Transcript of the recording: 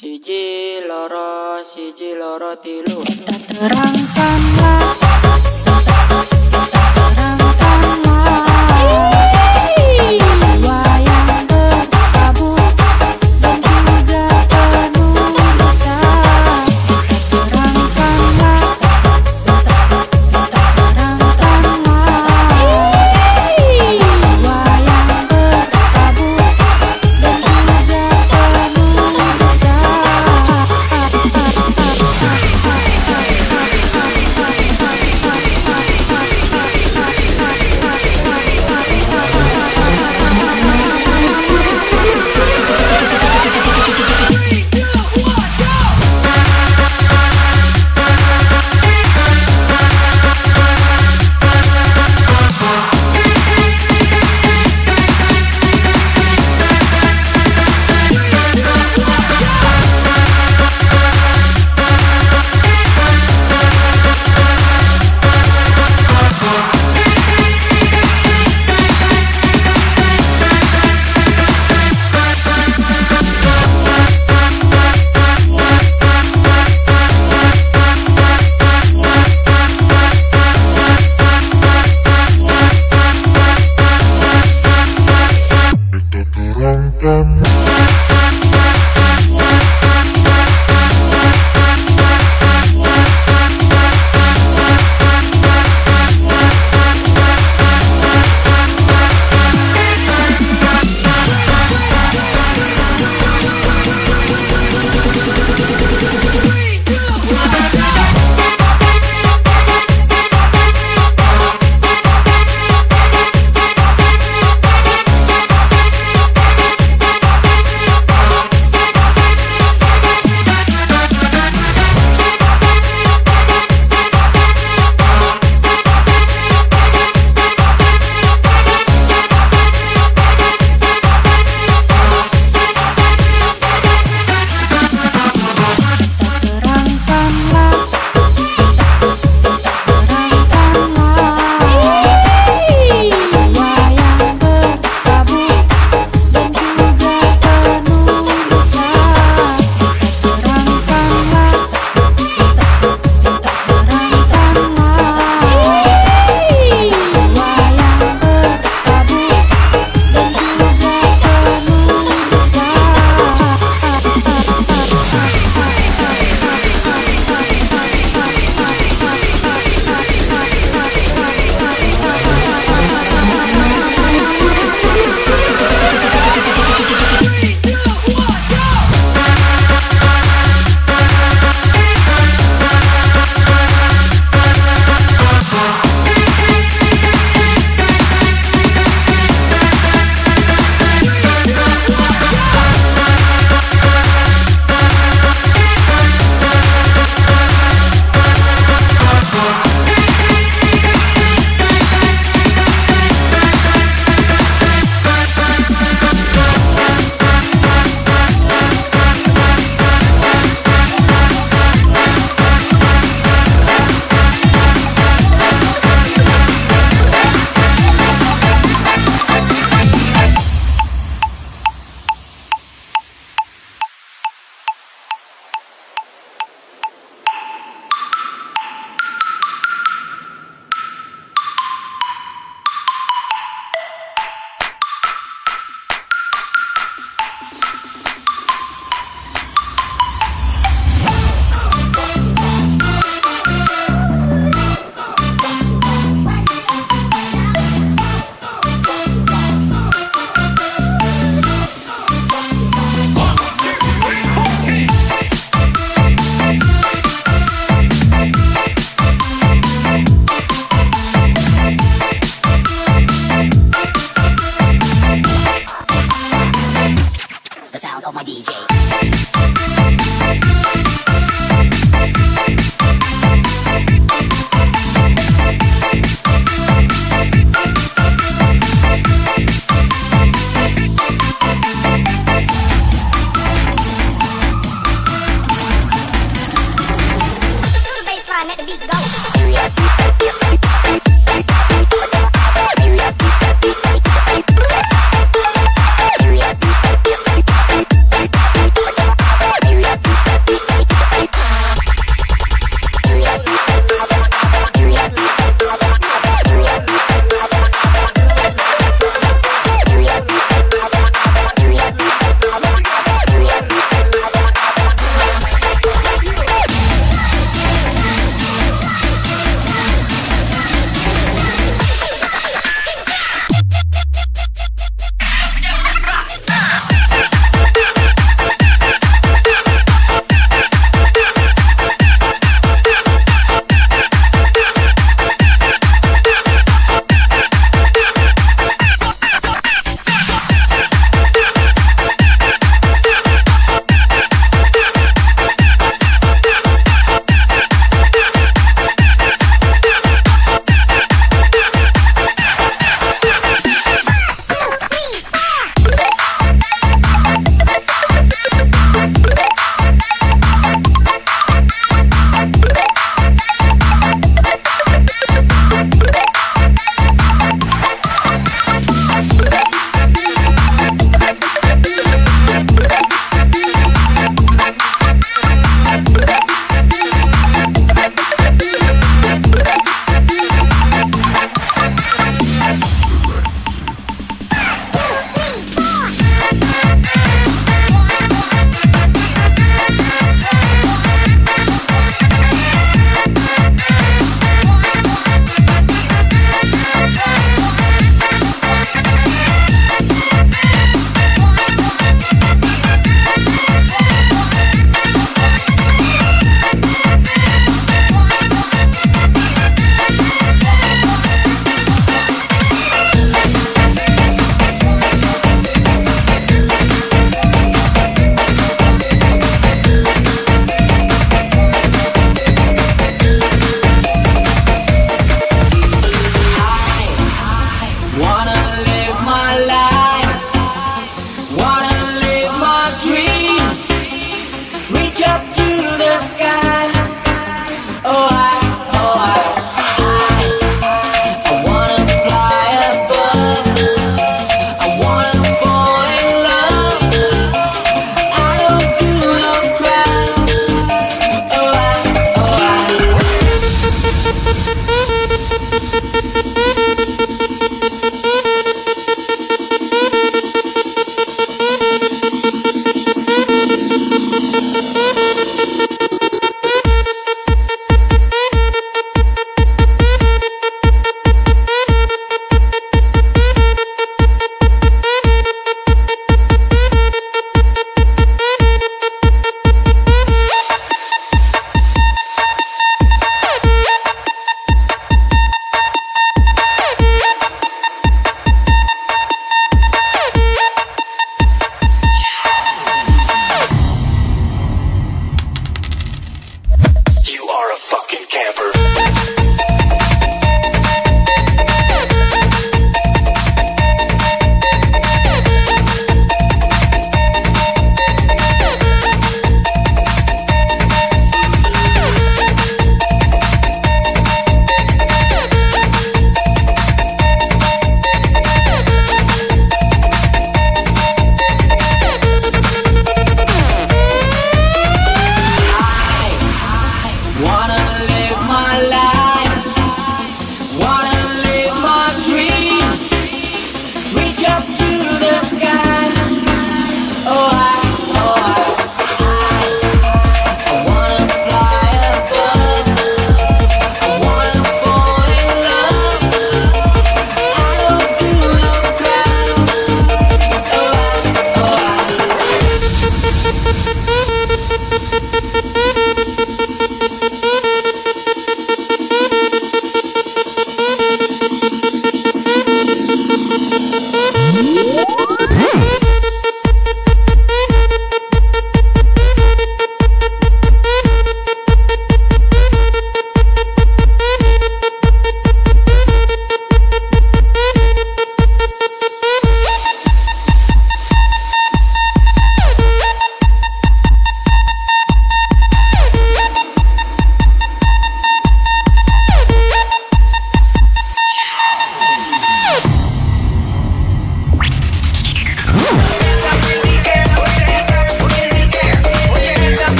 siji loro siji loro tilu terang terangkanlah.